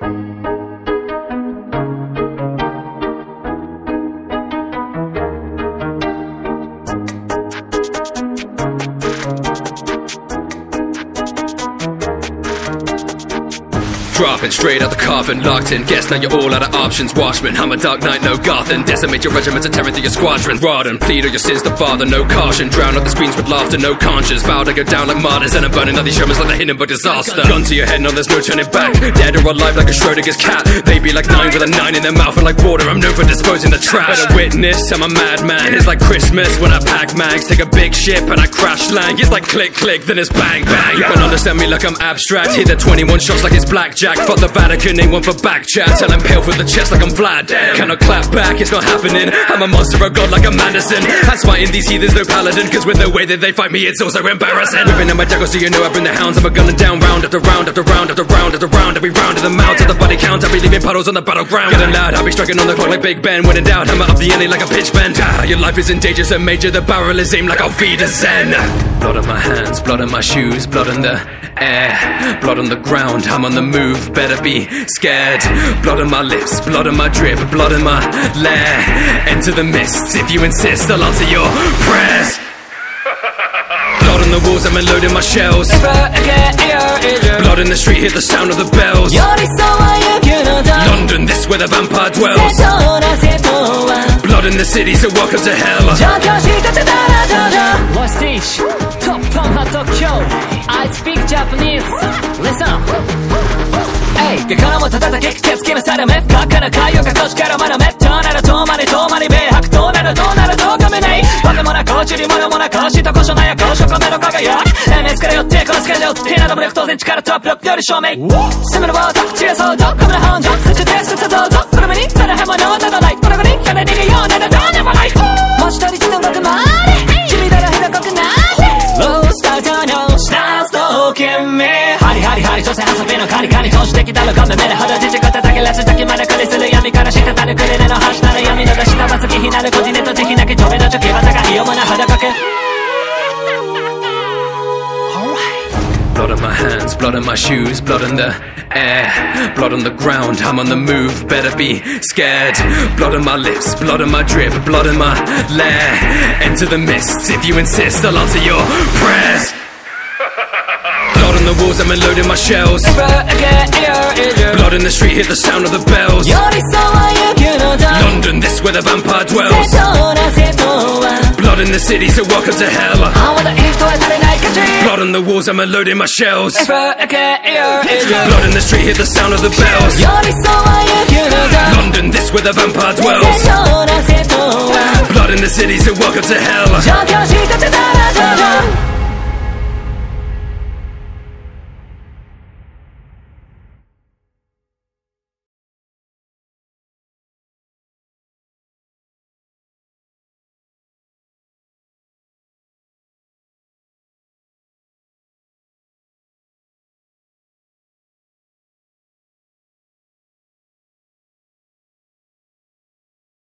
Thank you. Dropping straight out the coffin, locked in. Guess now you're all out of options. Watchmen, I'm a dark knight, no Gotham. Decimate your regiments and tear into your squadron. Rodden, plead all your sins to father, no caution. Drown out the screens with laughter, no conscience. Vow to go down like martyrs, and I'm burning all these Shermans like the Hindenburg disaster. Gun to your head, no, there's no turning back. Dead or alive like a Schrodinger's cat. They be like nine with a nine in their mouth, and like water, I'm known for disposing the trash. Better witness, I'm a madman. It's like Christmas when I pack mags, take a big ship and I crash land. It's like click click, then it's bang bang. You can understand me like I'm abstract. Hit the 21 shots like it's blackjack. Fuck the Vatican, ain't one for back chat. Tell him pale for the chest like I'm Vlad. Cannot clap back, it's not happening. I'm a monster of God like I'm Anderson. That's fighting these heathens, no paladin. Cause with the way that they fight me, it's also embarrassing. Whipping at my jackal so you know I bring the hounds. I'm a gunning down round after round after round after round after round. Every round of the mouth of the body count. I'll be leaving puddles on the battleground. Getting loud, I'll be striking on the clock like Big Ben. When in doubt, hammer up the alley like a pitch bend. Ah, your life is in danger, so major. The barrel is aimed like I'll feed a Zen. Blood on my hands, blood on my shoes, blood on the air, blood on the ground. I'm on the move, better be scared. Blood on my lips, blood on my drip, blood on my lair. Enter the mist, if you insist, I'll answer your prayers. Blood on the walls, I'm unloading my shells. Blood in the street, hear the sound of the bells. London, this where the vampire dwells. Blood in the city, so welcome to hell. Rustage, top, Tom hot. I speak Japanese. Listen. えいからも叩き手つけなさる目深かな海洋がこしからまだめとなるとまりとまり米白となるどうなるどうかめないバカもなこちりものもなこしとこしょなやこしょこめの輝き MS から寄ってこのスケジュールティーなど無力当然力トップロックより証明攻めるボート口がそう ハリハリ所詮遊びのカリカリ投資的だろごめん目でほどじじこたたけらす時までくりする闇から滴るクリレの橋なる闇の出しなばつきひなるこじねと慈悲なき飛びのチョキは高いよもな裸く Blood on my hands, blood on my shoes, blood in the air, blood on the ground. I'm on the move, better be scared. Blood on my lips, blood on my drip, blood in my lair. Enter the mists if you insist. I'll answer your prayers. walls, I'm unloading my shells. Blood in the street, hit the sound of the bells. London, this where the vampire dwells. Blood in the city, so welcome to hell. Blood on the walls, I'm unloading my shells. Blood in the street, hear the sound of the bells. London, this where the vampire dwells. Blood in the city, so welcome to hell.